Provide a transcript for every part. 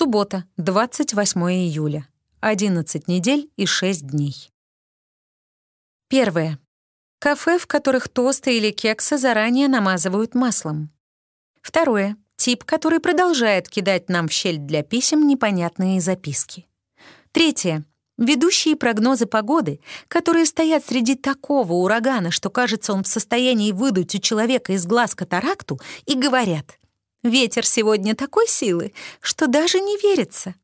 Суббота, 28 июля. 11 недель и 6 дней. Первое. Кафе, в которых тосты или кексы заранее намазывают маслом. Второе. Тип, который продолжает кидать нам в щель для писем непонятные записки. Третье. Ведущие прогнозы погоды, которые стоят среди такого урагана, что кажется, он в состоянии выдуть у человека из глаз катаракту, и говорят «Ветер сегодня такой силы, что даже не верится».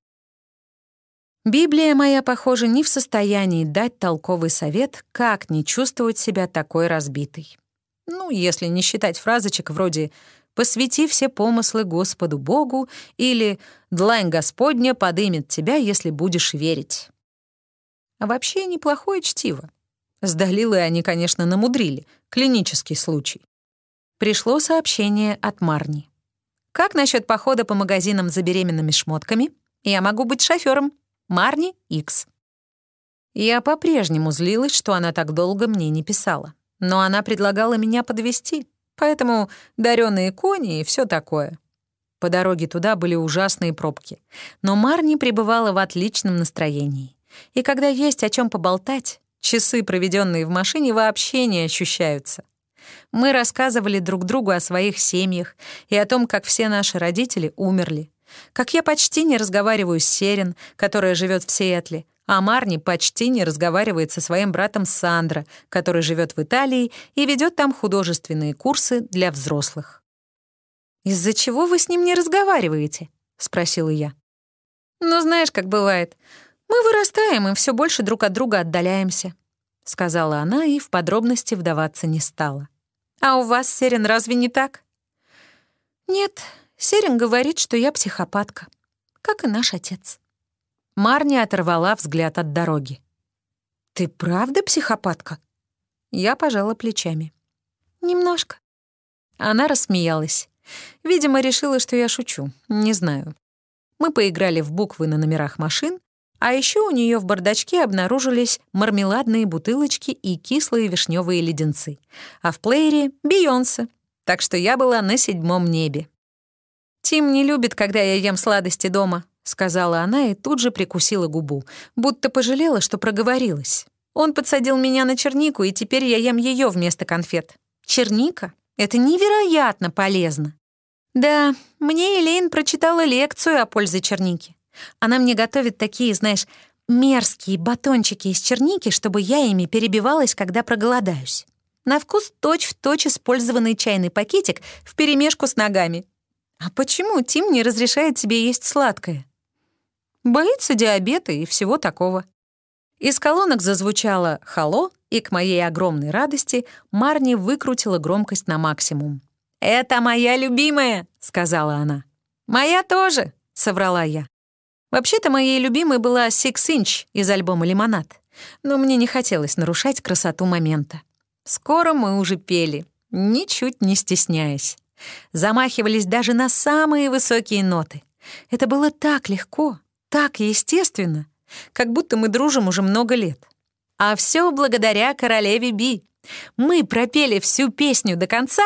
Библия моя, похоже, не в состоянии дать толковый совет, как не чувствовать себя такой разбитой. Ну, если не считать фразочек вроде «посвяти все помыслы Господу Богу» или «длань Господня подымет тебя, если будешь верить». А вообще неплохое чтиво. С Далилой они, конечно, намудрили. Клинический случай. Пришло сообщение от Марни. «Как насчет похода по магазинам за беременными шмотками? Я могу быть шофёром. Марни Икс. Я по-прежнему злилась, что она так долго мне не писала. Но она предлагала меня подвести, поэтому дарёные кони и все такое. По дороге туда были ужасные пробки. Но Марни пребывала в отличном настроении. И когда есть о чем поболтать, часы, проведенные в машине, вообще не ощущаются. Мы рассказывали друг другу о своих семьях и о том, как все наши родители умерли, как я почти не разговариваю с Серин, которая живет в Сиэтле, а Марни почти не разговаривает со своим братом Сандро, который живет в Италии и ведет там художественные курсы для взрослых. «Из-за чего вы с ним не разговариваете?» — спросила я. «Ну, знаешь, как бывает. Мы вырастаем и все больше друг от друга отдаляемся», — сказала она и в подробности вдаваться не стала. «А у вас, Серин, разве не так?» «Нет, Серин говорит, что я психопатка, как и наш отец. Марни оторвала взгляд от дороги. «Ты правда психопатка?» Я пожала плечами. «Немножко». Она рассмеялась. Видимо, решила, что я шучу. Не знаю. Мы поиграли в буквы на номерах машин, а еще у нее в бардачке обнаружились мармеладные бутылочки и кислые вишневые леденцы, а в плеере — Бейонсе. Так что я была на седьмом небе. «Тим не любит, когда я ем сладости дома», — сказала она и тут же прикусила губу, будто пожалела, что проговорилась. Он подсадил меня на чернику, и теперь я ем ее вместо конфет. Черника — это невероятно полезно. Да, мне Элейн прочитала лекцию о пользе черники. Она мне готовит такие, знаешь, мерзкие батончики из черники, чтобы я ими перебивалась, когда проголодаюсь. На вкус точь-в-точь точь использованный чайный пакетик вперемешку с ногами. А почему Тим не разрешает себе есть сладкое? Боится диабета и всего такого. Из колонок зазвучало «Халло», и к моей огромной радости Марни выкрутила громкость на максимум. «Это моя любимая», — сказала она. «Моя тоже», — соврала я. Вообще-то моей любимой была «Six Inch» из альбома «Лимонад», но мне не хотелось нарушать красоту момента. Скоро мы уже пели, ничуть не стесняясь замахивались даже на самые высокие ноты. Это было так легко, так естественно, как будто мы дружим уже много лет. А все благодаря королеве Би. Мы пропели всю песню до конца,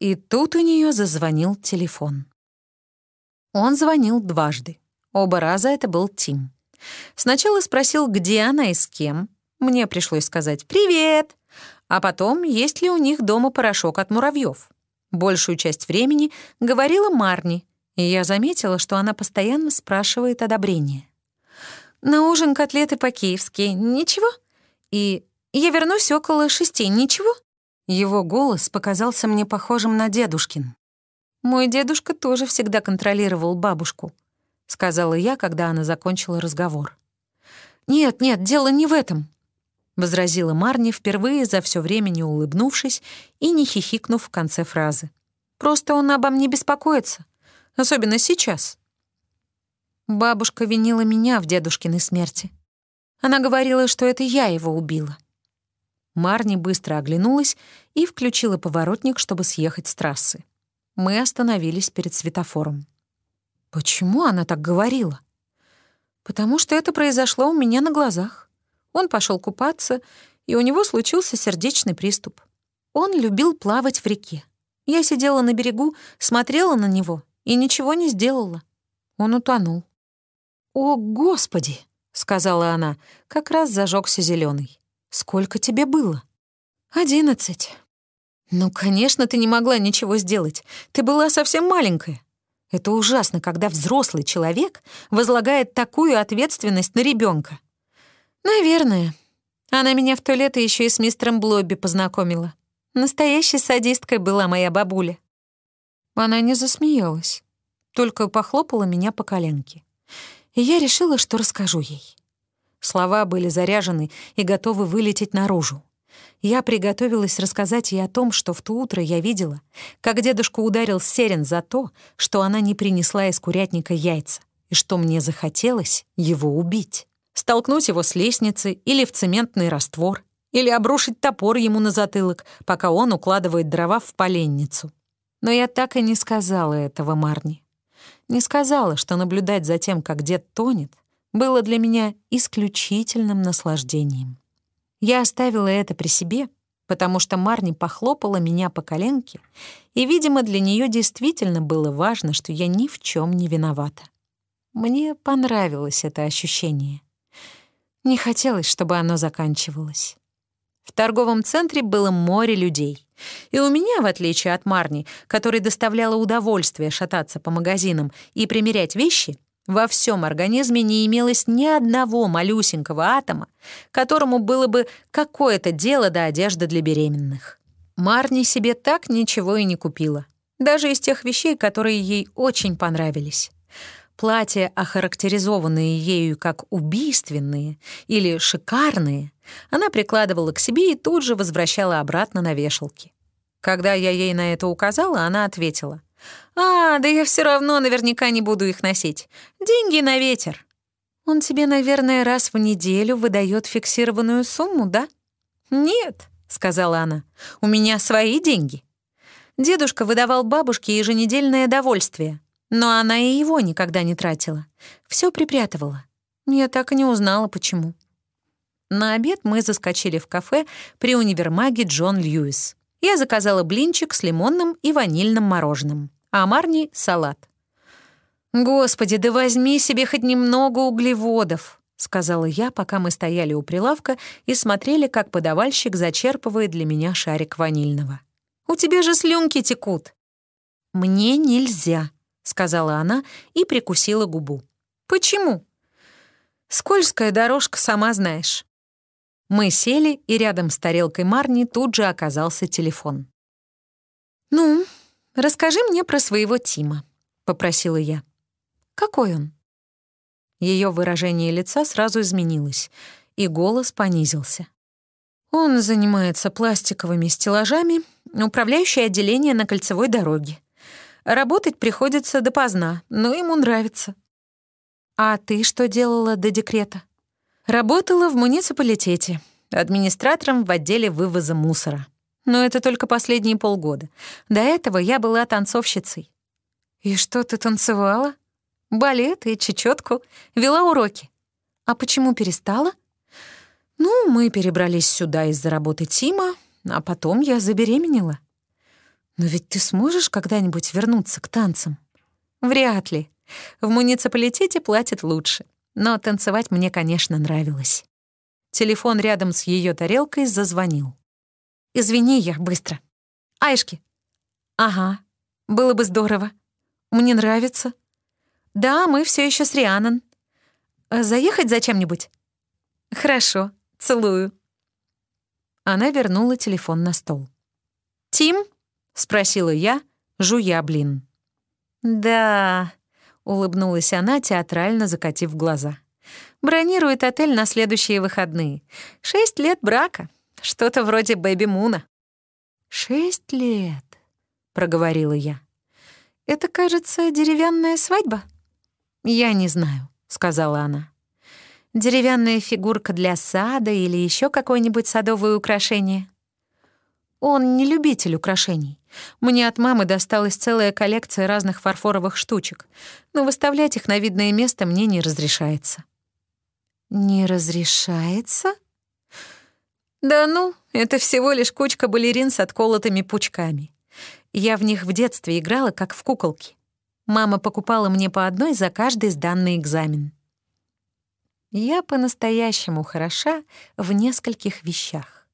и тут у нее зазвонил телефон. Он звонил дважды. Оба раза это был Тим. Сначала спросил, где она и с кем. Мне пришлось сказать «Привет!», а потом, есть ли у них дома порошок от муравьев. Большую часть времени говорила Марни, и я заметила, что она постоянно спрашивает одобрения. «На ужин котлеты по-киевски. Ничего? И я вернусь около шести. Ничего?» Его голос показался мне похожим на дедушкин. «Мой дедушка тоже всегда контролировал бабушку», — сказала я, когда она закончила разговор. «Нет, нет, дело не в этом возразила Марни, впервые за все время не улыбнувшись и не хихикнув в конце фразы. «Просто он обо мне беспокоится, особенно сейчас». Бабушка винила меня в дедушкиной смерти. Она говорила, что это я его убила. Марни быстро оглянулась и включила поворотник, чтобы съехать с трассы. Мы остановились перед светофором. Почему она так говорила? Потому что это произошло у меня на глазах. Он пошел купаться, и у него случился сердечный приступ. Он любил плавать в реке. Я сидела на берегу, смотрела на него и ничего не сделала. Он утонул. «О, Господи!» — сказала она. Как раз зажегся зеленый. «Сколько тебе было?» «Одиннадцать». «Ну, конечно, ты не могла ничего сделать. Ты была совсем маленькая. Это ужасно, когда взрослый человек возлагает такую ответственность на ребенка. Наверное. Она меня в то лето еще и с мистером Блобби познакомила. Настоящей садисткой была моя бабуля. Она не засмеялась, только похлопала меня по коленке. И я решила, что расскажу ей. Слова были заряжены и готовы вылететь наружу. Я приготовилась рассказать ей о том, что в то утро я видела, как дедушка ударил Серен за то, что она не принесла из курятника яйца, и что мне захотелось его убить. Столкнуть его с лестницы или в цементный раствор, или обрушить топор ему на затылок, пока он укладывает дрова в поленницу. Но я так и не сказала этого Марни. Не сказала, что наблюдать за тем, как дед тонет, было для меня исключительным наслаждением. Я оставила это при себе, потому что Марни похлопала меня по коленке, и, видимо, для нее действительно было важно, что я ни в чем не виновата. Мне понравилось это ощущение. Не хотелось, чтобы оно заканчивалось. В торговом центре было море людей. И у меня, в отличие от Марни, которой доставляло удовольствие шататься по магазинам и примерять вещи, во всем организме не имелось ни одного малюсенького атома, которому было бы какое-то дело до одежды для беременных. Марни себе так ничего и не купила, даже из тех вещей, которые ей очень понравились. Платья, охарактеризованные ею как убийственные или шикарные, она прикладывала к себе и тут же возвращала обратно на вешалки. Когда я ей на это указала, она ответила — «А, да я все равно наверняка не буду их носить. Деньги на ветер». «Он тебе, наверное, раз в неделю выдает фиксированную сумму, да?» «Нет», — сказала она, — «у меня свои деньги». Дедушка выдавал бабушке еженедельное довольствие, но она и его никогда не тратила. Все припрятывала. Я так и не узнала, почему. На обед мы заскочили в кафе при универмаге Джон Льюис. Я заказала блинчик с лимонным и ванильным мороженым, а Марни — салат. «Господи, да возьми себе хоть немного углеводов», — сказала я, пока мы стояли у прилавка и смотрели, как подавальщик зачерпывает для меня шарик ванильного. «У тебя же слюнки текут». «Мне нельзя», — сказала она и прикусила губу. «Почему?» «Скользкая дорожка, сама знаешь». Мы сели, и рядом с тарелкой Марни тут же оказался телефон. «Ну, расскажи мне про своего Тима», — попросила я. «Какой он?» Ее выражение лица сразу изменилось, и голос понизился. Он занимается пластиковыми стеллажами, управляющее отделение на кольцевой дороге. Работать приходится допоздна, но ему нравится. А ты что делала до декрета? Работала в муниципалитете, администратором в отделе вывоза мусора. Но это только последние полгода. До этого я была танцовщицей. И что ты танцевала? Балет и чечетку. Вела уроки. А почему перестала? Ну, мы перебрались сюда из-за работы Тима, а потом я забеременела. Но ведь ты сможешь когда-нибудь вернуться к танцам? Вряд ли. В муниципалитете платят лучше но танцевать мне, конечно, нравилось. Телефон рядом с ее тарелкой зазвонил. «Извини, я быстро. Айшки». «Ага, было бы здорово. Мне нравится». «Да, мы все еще с Рианон. Заехать за чем-нибудь?» «Хорошо, целую». Она вернула телефон на стол. «Тим?» — спросила я, жуя блин. «Да, улыбнулась она, театрально закатив глаза. Бронирует отель на следующие выходные. Шесть лет брака. Что-то вроде Бэби Муна. «Шесть лет», — проговорила я. «Это, кажется, деревянная свадьба?» «Я не знаю», — сказала она. «Деревянная фигурка для сада или еще какое-нибудь садовое украшение?» Он не любитель украшений. Мне от мамы досталась целая коллекция разных фарфоровых штучек, но выставлять их на видное место мне не разрешается». «Не разрешается?» «Да ну, это всего лишь кучка балерин с отколотыми пучками. Я в них в детстве играла, как в куколки. Мама покупала мне по одной за каждый сданный экзамен. Я по-настоящему хороша в нескольких вещах.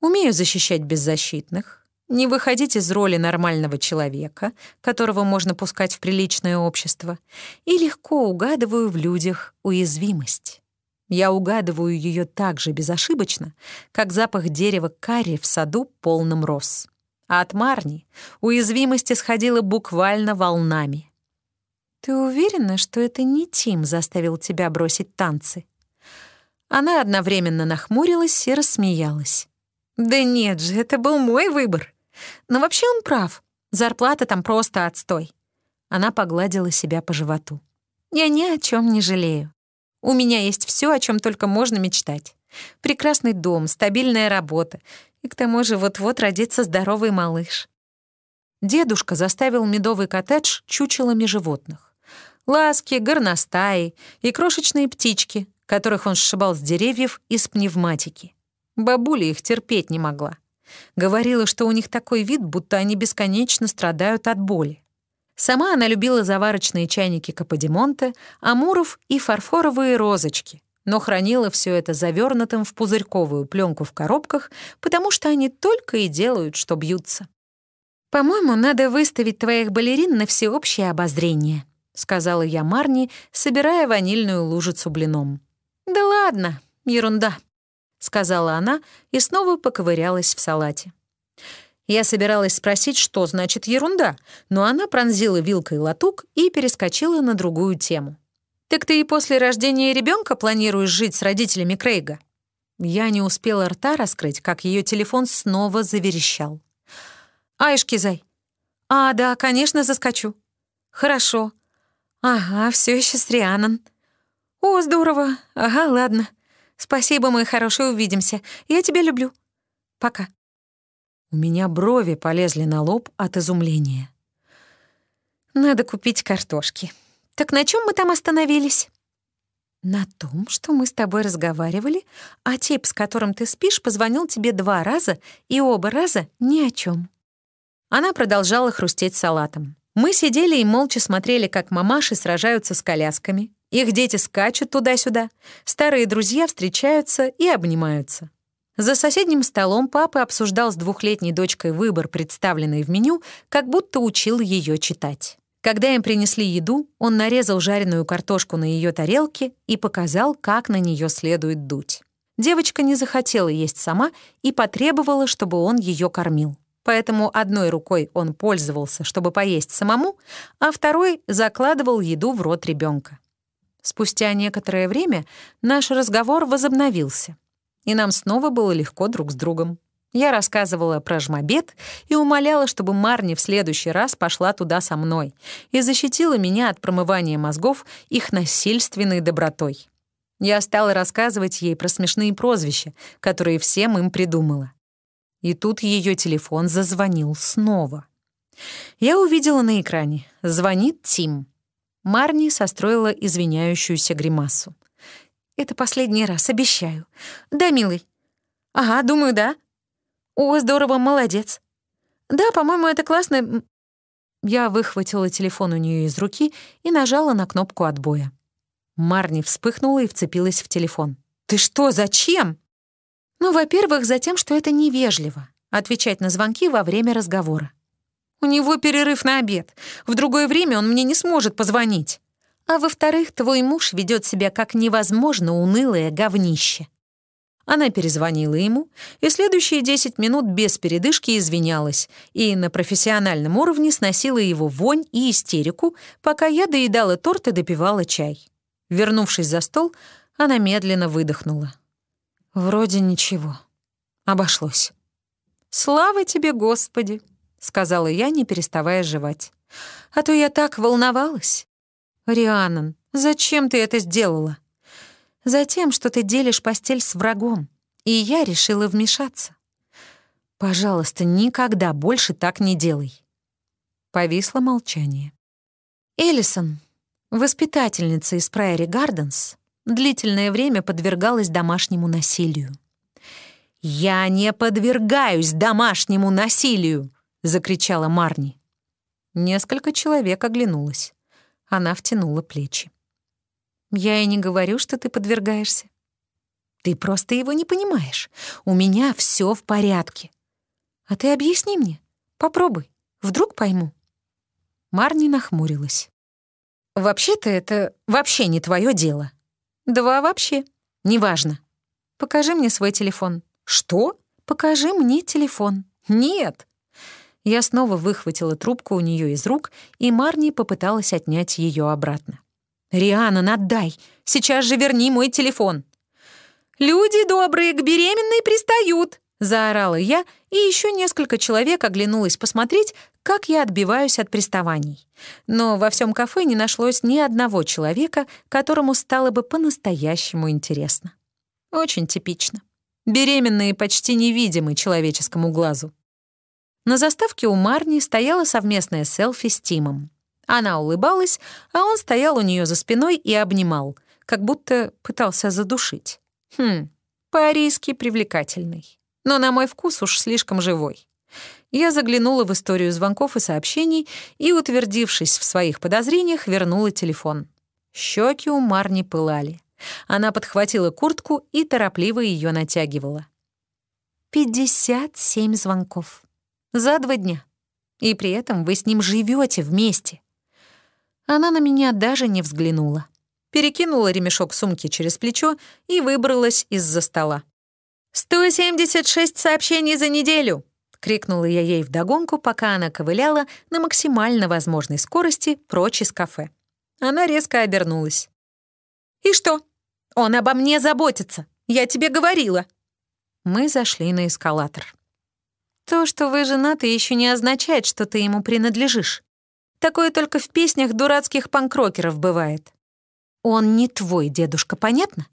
Умею защищать беззащитных, не выходить из роли нормального человека, которого можно пускать в приличное общество, и легко угадываю в людях уязвимость. Я угадываю ее так же безошибочно, как запах дерева карри в саду полном роз. А от Марни уязвимость исходила буквально волнами. «Ты уверена, что это не Тим заставил тебя бросить танцы?» Она одновременно нахмурилась и рассмеялась. «Да нет же, это был мой выбор. Но вообще он прав. Зарплата там просто отстой». Она погладила себя по животу. «Я ни о чем не жалею. У меня есть все, о чем только можно мечтать. Прекрасный дом, стабильная работа. И к тому же вот-вот родится здоровый малыш». Дедушка заставил медовый коттедж чучелами животных ласки, горностаи и крошечные птички, которых он сшибал с деревьев из пневматики. Бабуля их терпеть не могла. Говорила, что у них такой вид, будто они бесконечно страдают от боли. Сама она любила заварочные чайники Каподимонте, амуров и фарфоровые розочки, но хранила все это завернутым в пузырьковую пленку в коробках, потому что они только и делают, что бьются. «По-моему, надо выставить твоих балерин на всеобщее обозрение», сказала я Марни, собирая ванильную лужицу блином. «Да ладно, ерунда», — сказала она и снова поковырялась в салате. Я собиралась спросить, что значит ерунда, но она пронзила вилкой латук и перескочила на другую тему. «Так ты и после рождения ребенка планируешь жить с родителями Крейга?» Я не успела рта раскрыть, как ее телефон снова заверещал. «Аишки, зай!» «А, да, конечно, заскочу». «Хорошо. «Ага, все еще с Рианон». «О, здорово. Ага, ладно. Спасибо, мой хороший, увидимся. Я тебя люблю. Пока». У меня брови полезли на лоб от изумления. «Надо купить картошки. Так на чем мы там остановились?» «На том, что мы с тобой разговаривали, а тип, с которым ты спишь, позвонил тебе два раза, и оба раза ни о чем. Она продолжала хрустеть салатом. Мы сидели и молча смотрели, как мамаши сражаются с колясками. Их дети скачут туда-сюда, старые друзья встречаются и обнимаются. За соседним столом папа обсуждал с двухлетней дочкой выбор, представленный в меню, как будто учил ее читать. Когда им принесли еду, он нарезал жареную картошку на ее тарелке и показал, как на нее следует дуть. Девочка не захотела есть сама и потребовала, чтобы он ее кормил поэтому одной рукой он пользовался, чтобы поесть самому, а второй закладывал еду в рот ребенка. Спустя некоторое время наш разговор возобновился, и нам снова было легко друг с другом. Я рассказывала про жмобед и умоляла, чтобы Марни в следующий раз пошла туда со мной и защитила меня от промывания мозгов их насильственной добротой. Я стала рассказывать ей про смешные прозвища, которые всем им придумала. И тут ее телефон зазвонил снова. Я увидела на экране. Звонит Тим. Марни состроила извиняющуюся гримасу. «Это последний раз, обещаю. Да, милый?» «Ага, думаю, да». «О, здорово, молодец». «Да, по-моему, это классно». Я выхватила телефон у нее из руки и нажала на кнопку отбоя. Марни вспыхнула и вцепилась в телефон. «Ты что, зачем?» Ну, во-первых, за тем, что это невежливо — отвечать на звонки во время разговора. У него перерыв на обед. В другое время он мне не сможет позвонить. А во-вторых, твой муж ведет себя как невозможно унылое говнище. Она перезвонила ему, и следующие 10 минут без передышки извинялась и на профессиональном уровне сносила его вонь и истерику, пока я доедала торт и допивала чай. Вернувшись за стол, она медленно выдохнула. Вроде ничего. Обошлось. «Слава тебе, Господи!» — сказала я, не переставая жевать. «А то я так волновалась». «Рианон, зачем ты это сделала?» «Затем, что ты делишь постель с врагом, и я решила вмешаться». «Пожалуйста, никогда больше так не делай». Повисло молчание. Эллисон, воспитательница из Прайори Гарденс, длительное время подвергалась домашнему насилию. «Я не подвергаюсь домашнему насилию!» — закричала Марни. Несколько человек оглянулось. Она втянула плечи. «Я и не говорю, что ты подвергаешься. Ты просто его не понимаешь. У меня все в порядке. А ты объясни мне. Попробуй. Вдруг пойму». Марни нахмурилась. «Вообще-то это вообще не твое дело». «Два вообще. Неважно. Покажи мне свой телефон». «Что? Покажи мне телефон». «Нет». Я снова выхватила трубку у нее из рук, и Марни попыталась отнять ее обратно. «Риана, надай! Сейчас же верни мой телефон!» «Люди добрые к беременной пристают!» — заорала я, и еще несколько человек оглянулось посмотреть, как я отбиваюсь от приставаний. Но во всем кафе не нашлось ни одного человека, которому стало бы по-настоящему интересно. Очень типично. Беременные почти невидимы человеческому глазу. На заставке у Марни стояла совместная селфи с Тимом. Она улыбалась, а он стоял у нее за спиной и обнимал, как будто пытался задушить. Хм, по-арийски привлекательный. Но на мой вкус уж слишком живой. Я заглянула в историю звонков и сообщений и, утвердившись в своих подозрениях, вернула телефон. Щеки у Марни пылали. Она подхватила куртку и торопливо ее натягивала. «Пятьдесят семь звонков. За два дня. И при этом вы с ним живете вместе». Она на меня даже не взглянула перекинула ремешок сумки через плечо и выбралась из-за стола. «176 сообщений за неделю!» — крикнула я ей вдогонку, пока она ковыляла на максимально возможной скорости прочь из кафе. Она резко обернулась. «И что? Он обо мне заботится. Я тебе говорила». Мы зашли на эскалатор. «То, что вы женаты, еще не означает, что ты ему принадлежишь. Такое только в песнях дурацких панкрокеров бывает. Он не твой дедушка, понятно?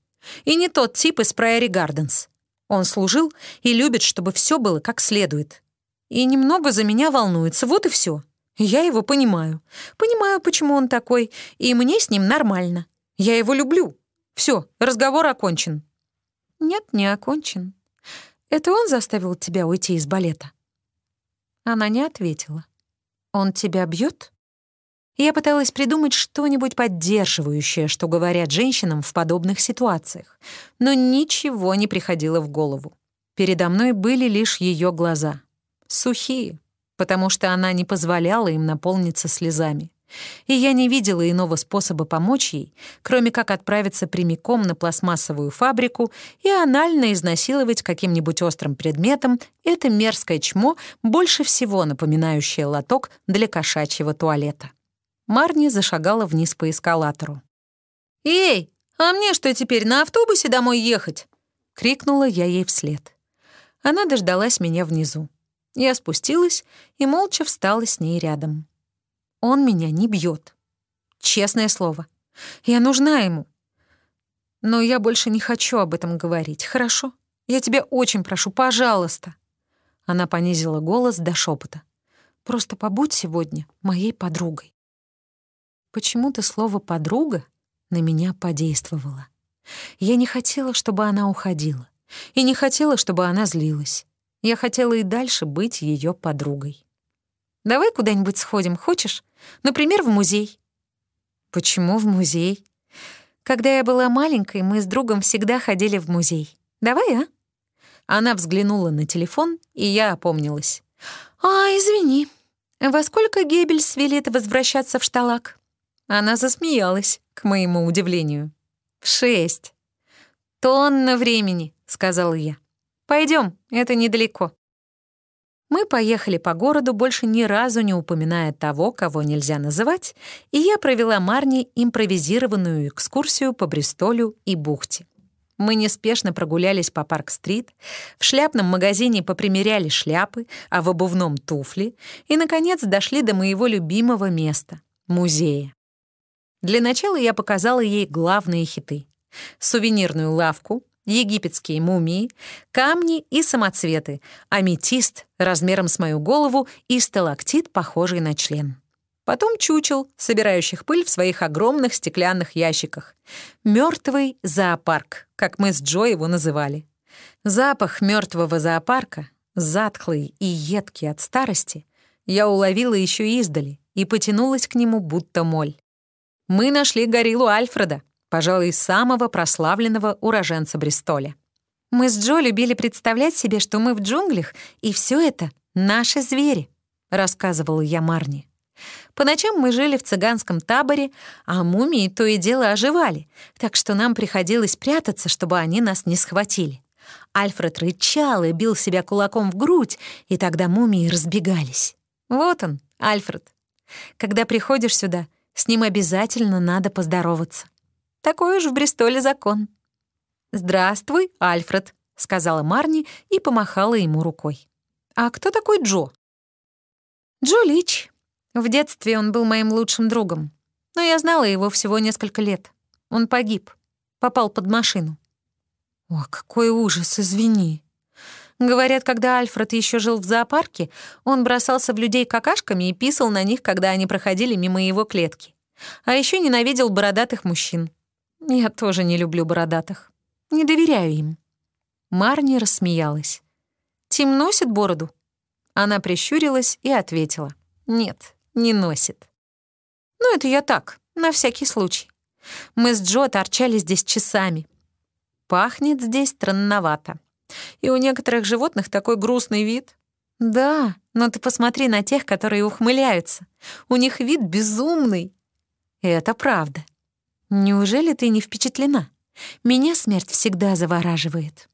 И не тот тип из Прайори Гарденс. Он служил и любит, чтобы все было как следует. И немного за меня волнуется, вот и все. Я его понимаю. Понимаю, почему он такой, и мне с ним нормально. Я его люблю. Все, разговор окончен. Нет, не окончен. Это он заставил тебя уйти из балета? Она не ответила. Он тебя бьет? Я пыталась придумать что-нибудь поддерживающее, что говорят женщинам в подобных ситуациях, но ничего не приходило в голову. Передо мной были лишь ее глаза. Сухие, потому что она не позволяла им наполниться слезами. И я не видела иного способа помочь ей, кроме как отправиться прямиком на пластмассовую фабрику и анально изнасиловать каким-нибудь острым предметом это мерзкое чмо, больше всего напоминающее лоток для кошачьего туалета. Марни зашагала вниз по эскалатору. «Эй, а мне что теперь, на автобусе домой ехать?» — крикнула я ей вслед. Она дождалась меня внизу. Я спустилась и молча встала с ней рядом. Он меня не бьет. Честное слово. Я нужна ему. Но я больше не хочу об этом говорить, хорошо? Я тебя очень прошу, пожалуйста. Она понизила голос до шепота. Просто побудь сегодня моей подругой. Почему-то слово «подруга» на меня подействовало. Я не хотела, чтобы она уходила. И не хотела, чтобы она злилась. Я хотела и дальше быть ее подругой. «Давай куда-нибудь сходим, хочешь? Например, в музей». «Почему в музей?» «Когда я была маленькой, мы с другом всегда ходили в музей. Давай, а?» Она взглянула на телефон, и я опомнилась. «А, извини. Во сколько Геббельс велит возвращаться в Шталак?» Она засмеялась, к моему удивлению. «В шесть». «Тонна времени», — сказал я. Пойдем, это недалеко». Мы поехали по городу, больше ни разу не упоминая того, кого нельзя называть, и я провела Марни импровизированную экскурсию по Бристолю и бухте. Мы неспешно прогулялись по Парк-стрит, в шляпном магазине попримеряли шляпы, а в обувном — туфли, и, наконец, дошли до моего любимого места — музея. Для начала я показала ей главные хиты. Сувенирную лавку, египетские мумии, камни и самоцветы, аметист размером с мою голову и сталактит, похожий на член. Потом чучел, собирающих пыль в своих огромных стеклянных ящиках. Мертвый зоопарк, как мы с Джо его называли. Запах мертвого зоопарка, затхлый и едкий от старости, я уловила еще издали, и потянулась к нему, будто моль. Мы нашли гориллу Альфреда, пожалуй, самого прославленного уроженца Бристоля. Мы с Джо любили представлять себе, что мы в джунглях, и все это — наши звери, — рассказывала я Марни. По ночам мы жили в цыганском таборе, а мумии то и дело оживали, так что нам приходилось прятаться, чтобы они нас не схватили. Альфред рычал и бил себя кулаком в грудь, и тогда мумии разбегались. Вот он, Альфред. Когда приходишь сюда, с ним обязательно надо поздороваться. Такой уж в Бристоле закон. «Здравствуй, Альфред», — сказала Марни и помахала ему рукой. «А кто такой Джо?» «Джо Лич. В детстве он был моим лучшим другом, но я знала его всего несколько лет. Он погиб, попал под машину. «О, какой ужас, извини!» Говорят, когда Альфред еще жил в зоопарке, он бросался в людей какашками и писал на них, когда они проходили мимо его клетки. А еще ненавидел бородатых мужчин. Я тоже не люблю бородатых. Не доверяю им». Марни рассмеялась. «Тим носит бороду?» Она прищурилась и ответила. «Нет, не носит». «Ну, это я так, на всякий случай. Мы с Джо торчали здесь часами. Пахнет здесь странновато. И у некоторых животных такой грустный вид. Да, но ты посмотри на тех, которые ухмыляются. У них вид безумный. Это правда. Неужели ты не впечатлена? Меня смерть всегда завораживает».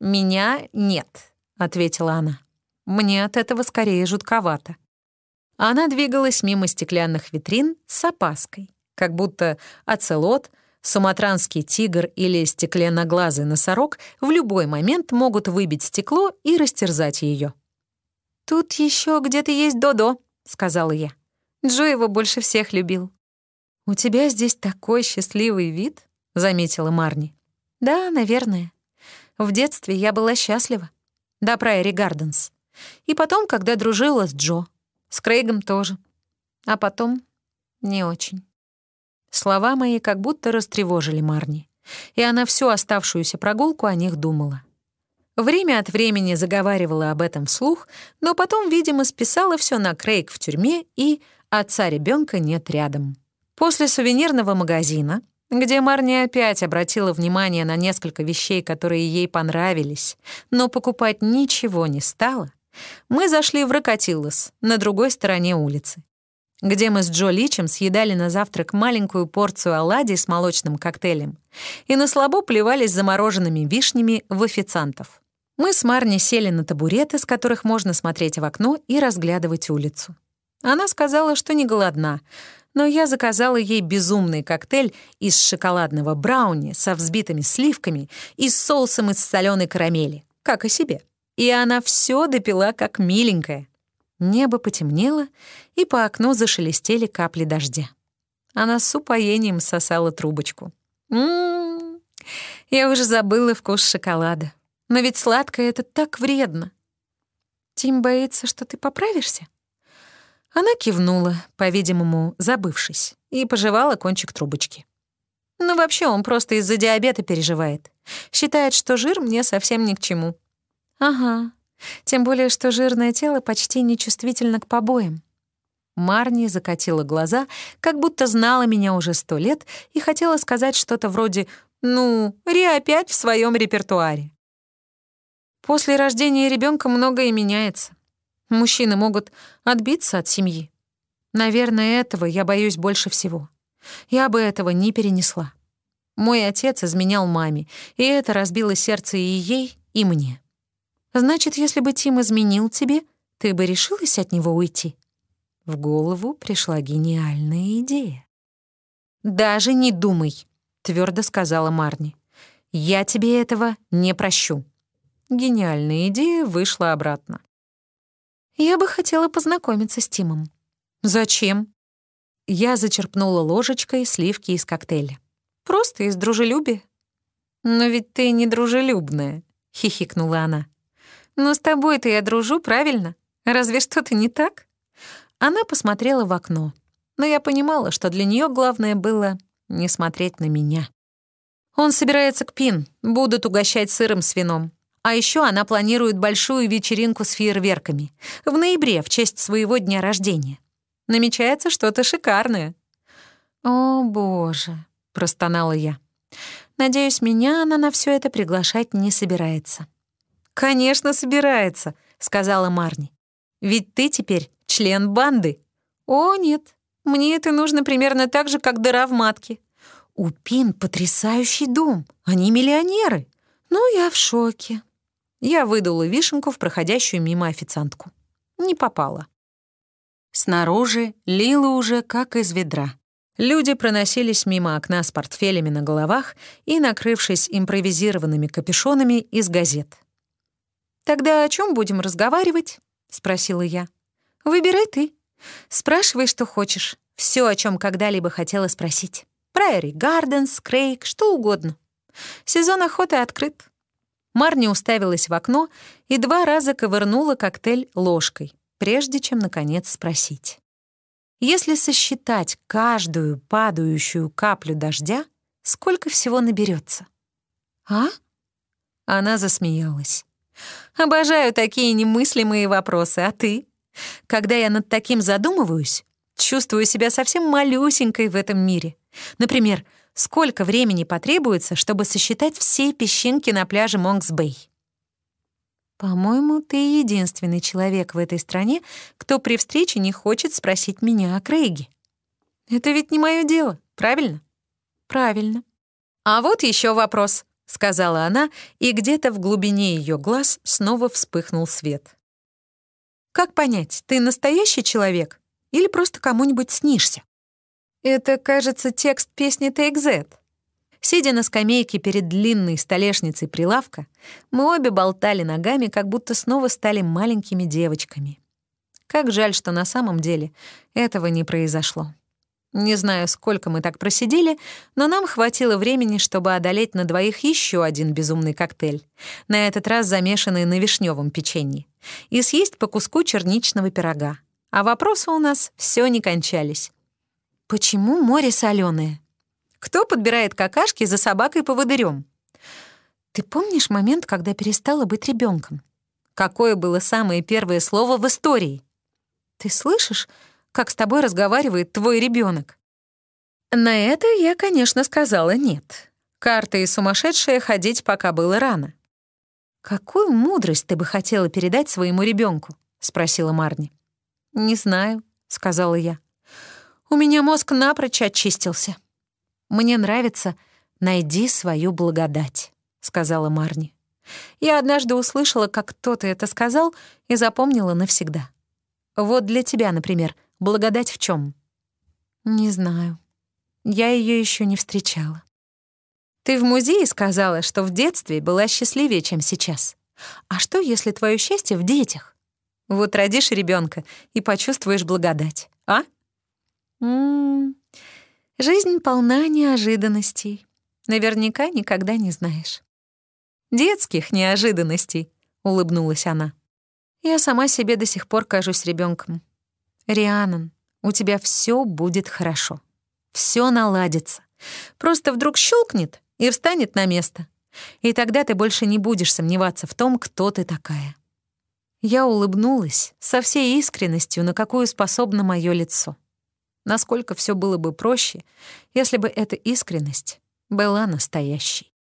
«Меня нет», — ответила она. «Мне от этого скорее жутковато». Она двигалась мимо стеклянных витрин с опаской, как будто оцелот, суматранский тигр или стеклянноглазый носорог в любой момент могут выбить стекло и растерзать ее. «Тут еще где-то есть Додо», — сказала я. Джо его больше всех любил. «У тебя здесь такой счастливый вид», заметила Марни. Да, наверное. В детстве я была счастлива. До Прайери Гарденс. И потом, когда дружила с Джо. С Крейгом тоже. А потом не очень. Слова мои как будто растревожили Марни, и она всю оставшуюся прогулку о них думала. Время от времени заговаривала об этом вслух, но потом, видимо, списала все на Крейг в тюрьме и отца ребенка нет рядом. После сувенирного магазина где Марни опять обратила внимание на несколько вещей, которые ей понравились, но покупать ничего не стала, мы зашли в Рокотилос, на другой стороне улицы, где мы с Джо Личем съедали на завтрак маленькую порцию оладий с молочным коктейлем и на слабо плевались замороженными вишнями в официантов. Мы с Марни сели на табуреты, с которых можно смотреть в окно и разглядывать улицу. Она сказала, что не голодна, но я заказала ей безумный коктейль из шоколадного брауни со взбитыми сливками и соусом из соленой карамели, как и себе. И она все допила как миленькая. Небо потемнело, и по окну зашелестели капли дождя. Она с упоением сосала трубочку. «М-м-м, я уже забыла вкус шоколада. Но ведь сладкое — это так вредно. Тим боится, что ты поправишься? Она кивнула, по-видимому, забывшись, и пожевала кончик трубочки. Ну, вообще, он просто из-за диабета переживает. Считает, что жир мне совсем ни к чему. Ага. Тем более, что жирное тело почти нечувствительно к побоям. Марни закатила глаза, как будто знала меня уже сто лет и хотела сказать что-то вроде «Ну, Ри опять в своем репертуаре». После рождения ребенка многое меняется. Мужчины могут отбиться от семьи. Наверное, этого я боюсь больше всего. Я бы этого не перенесла. Мой отец изменял маме, и это разбило сердце и ей, и мне. Значит, если бы Тим изменил тебе, ты бы решилась от него уйти? В голову пришла гениальная идея. «Даже не думай», — твердо сказала Марни. «Я тебе этого не прощу». Гениальная идея вышла обратно. Я бы хотела познакомиться с Тимом. Зачем? Я зачерпнула ложечкой сливки из коктейля. Просто из дружелюбия. Но ведь ты не дружелюбная, хихикнула она. Но с тобой-то я дружу, правильно? Разве что-то не так? Она посмотрела в окно, но я понимала, что для нее главное было не смотреть на меня. Он собирается к Пин, будут угощать сыром с вином. А еще она планирует большую вечеринку с фейерверками в ноябре в честь своего дня рождения. Намечается что-то шикарное». «О, боже», — простонала я. «Надеюсь, меня она на все это приглашать не собирается». «Конечно, собирается», — сказала Марни. «Ведь ты теперь член банды». «О, нет, мне это нужно примерно так же, как дыра в матке». «У Пин потрясающий дом, они миллионеры». «Ну, я в шоке». Я выдула вишенку в проходящую мимо официантку. Не попала. Снаружи лило уже как из ведра. Люди проносились мимо окна с портфелями на головах и накрывшись импровизированными капюшонами из газет. «Тогда о чем будем разговаривать?» — спросила я. «Выбирай ты. Спрашивай, что хочешь. Все, о чем когда-либо хотела спросить. Прайори Гарденс, Крейг, что угодно. Сезон охоты открыт». Марни уставилась в окно и два раза ковырнула коктейль ложкой, прежде чем, наконец, спросить. «Если сосчитать каждую падающую каплю дождя, сколько всего наберется? «А?» Она засмеялась. Обожаю такие немыслимые вопросы, а ты? Когда я над таким задумываюсь, чувствую себя совсем малюсенькой в этом мире. Например, сколько времени потребуется, чтобы сосчитать все песчинки на пляже Монкс-Бэй? По-моему, ты единственный человек в этой стране, кто при встрече не хочет спросить меня о Крейге. Это ведь не мое дело, правильно? Правильно. А вот еще вопрос. — сказала она, и где-то в глубине ее глаз снова вспыхнул свет. «Как понять, ты настоящий человек или просто кому-нибудь снишься?» Это, кажется, текст песни Take That. Сидя на скамейке перед длинной столешницей прилавка, мы обе болтали ногами, как будто снова стали маленькими девочками. Как жаль, что на самом деле этого не произошло. Не знаю, сколько мы так просидели, но нам хватило времени, чтобы одолеть на двоих еще один безумный коктейль, на этот раз замешанный на вишневом печенье, и съесть по куску черничного пирога. А вопросы у нас все не кончались. Почему море соленое? Кто подбирает какашки за собакой по водырем? Ты помнишь момент, когда перестала быть ребенком? Какое было самое первое слово в истории? Ты слышишь, как с тобой разговаривает твой ребенок. На это я, конечно, сказала нет. Карта и сумасшедшая ходить пока было рано. «Какую мудрость ты бы хотела передать своему ребенку? спросила Марни. «Не знаю», — сказала я. «У меня мозг напрочь очистился». «Мне нравится «найди свою благодать», — сказала Марни. Я однажды услышала, как кто-то это сказал, и запомнила навсегда. Вот для тебя, например, Благодать в чем? Не знаю. Я ее еще не встречала. Ты в музее сказала, что в детстве была счастливее, чем сейчас. А что, если твое счастье в детях? Вот родишь ребенка и почувствуешь благодать, а? М -м -м. Жизнь полна неожиданностей. Наверняка никогда не знаешь. Детских неожиданностей, улыбнулась она. Я сама себе до сих пор кажусь ребенком. Рианон, у тебя все будет хорошо. Все наладится. Просто вдруг щелкнет и встанет на место. И тогда ты больше не будешь сомневаться в том, кто ты такая. Я улыбнулась со всей искренностью, на какую способно мое лицо. Насколько все было бы проще, если бы эта искренность была настоящей.